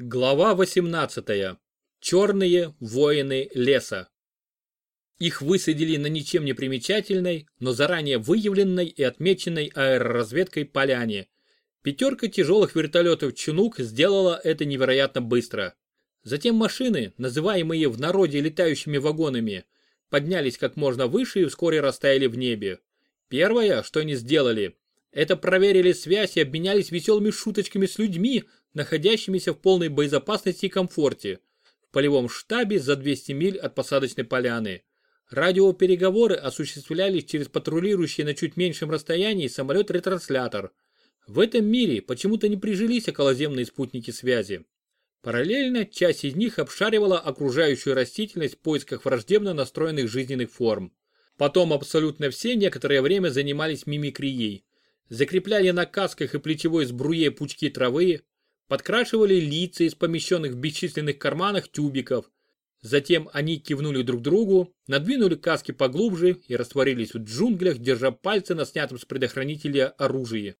Глава 18. Черные воины леса. Их высадили на ничем не примечательной, но заранее выявленной и отмеченной аэроразведкой поляне. Пятерка тяжелых вертолетов «Чунук» сделала это невероятно быстро. Затем машины, называемые в народе летающими вагонами, поднялись как можно выше и вскоре растаяли в небе. Первое, что они сделали, это проверили связь и обменялись веселыми шуточками с людьми, находящимися в полной боезапасности и комфорте, в полевом штабе за 200 миль от посадочной поляны. Радиопереговоры осуществлялись через патрулирующий на чуть меньшем расстоянии самолет-ретранслятор. В этом мире почему-то не прижились околоземные спутники связи. Параллельно часть из них обшаривала окружающую растительность в поисках враждебно настроенных жизненных форм. Потом абсолютно все некоторое время занимались мимикрией. Закрепляли на касках и плечевой сбруе пучки травы, подкрашивали лица из помещенных в бесчисленных карманах тюбиков. Затем они кивнули друг другу, надвинули каски поглубже и растворились в джунглях, держа пальцы на снятом с предохранителя оружии.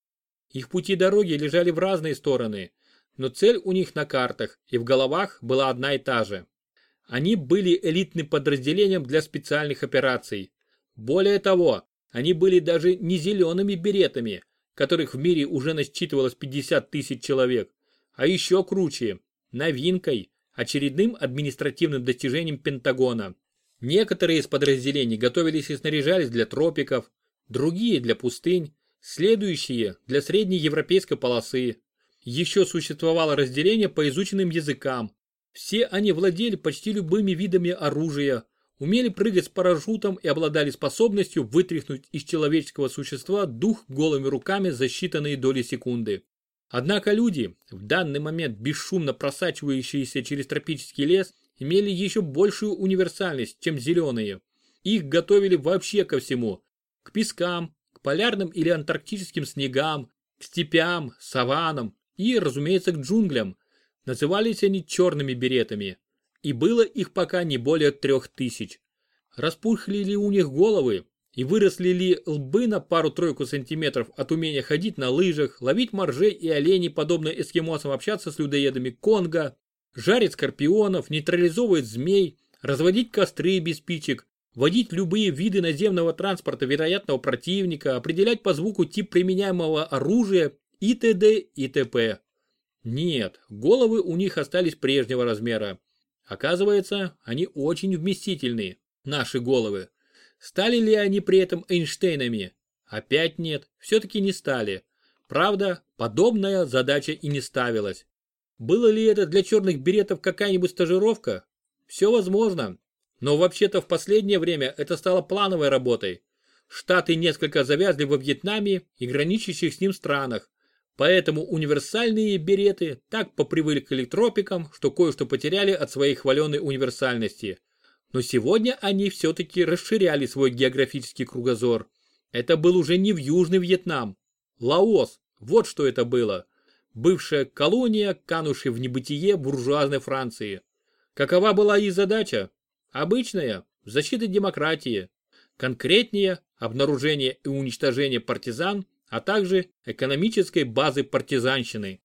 Их пути дороги лежали в разные стороны, но цель у них на картах и в головах была одна и та же. Они были элитным подразделением для специальных операций. Более того, они были даже не зелеными беретами, которых в мире уже насчитывалось 50 тысяч человек, а еще круче – новинкой, очередным административным достижением Пентагона. Некоторые из подразделений готовились и снаряжались для тропиков, другие для пустынь, следующие для средней европейской полосы. Еще существовало разделение по изученным языкам. Все они владели почти любыми видами оружия, умели прыгать с парашютом и обладали способностью вытряхнуть из человеческого существа дух голыми руками за считанные доли секунды. Однако люди, в данный момент бесшумно просачивающиеся через тропический лес, имели еще большую универсальность, чем зеленые. Их готовили вообще ко всему. К пескам, к полярным или антарктическим снегам, к степям, саванам и, разумеется, к джунглям. Назывались они черными беретами. И было их пока не более трех тысяч. Распухли ли у них головы, и выросли ли лбы на пару-тройку сантиметров от умения ходить на лыжах, ловить моржей и оленей, подобно эскимосам общаться с людоедами Конго, жарить скорпионов, нейтрализовывать змей, разводить костры без спичек, водить любые виды наземного транспорта вероятного противника, определять по звуку тип применяемого оружия и т.д. и т.п. Нет, головы у них остались прежнего размера. Оказывается, они очень вместительные, наши головы. Стали ли они при этом Эйнштейнами? Опять нет, все-таки не стали. Правда, подобная задача и не ставилась. Было ли это для черных беретов какая-нибудь стажировка? Все возможно. Но вообще-то в последнее время это стало плановой работой. Штаты несколько завязли во Вьетнаме и граничащих с ним странах. Поэтому универсальные береты так попривыкли к тропикам, что кое-что потеряли от своей хваленой универсальности. Но сегодня они все-таки расширяли свой географический кругозор. Это был уже не в Южный Вьетнам. Лаос, вот что это было. Бывшая колония, канувшая в небытие буржуазной Франции. Какова была их задача? Обычная – защита демократии. Конкретнее – обнаружение и уничтожение партизан, а также экономической базы партизанщины.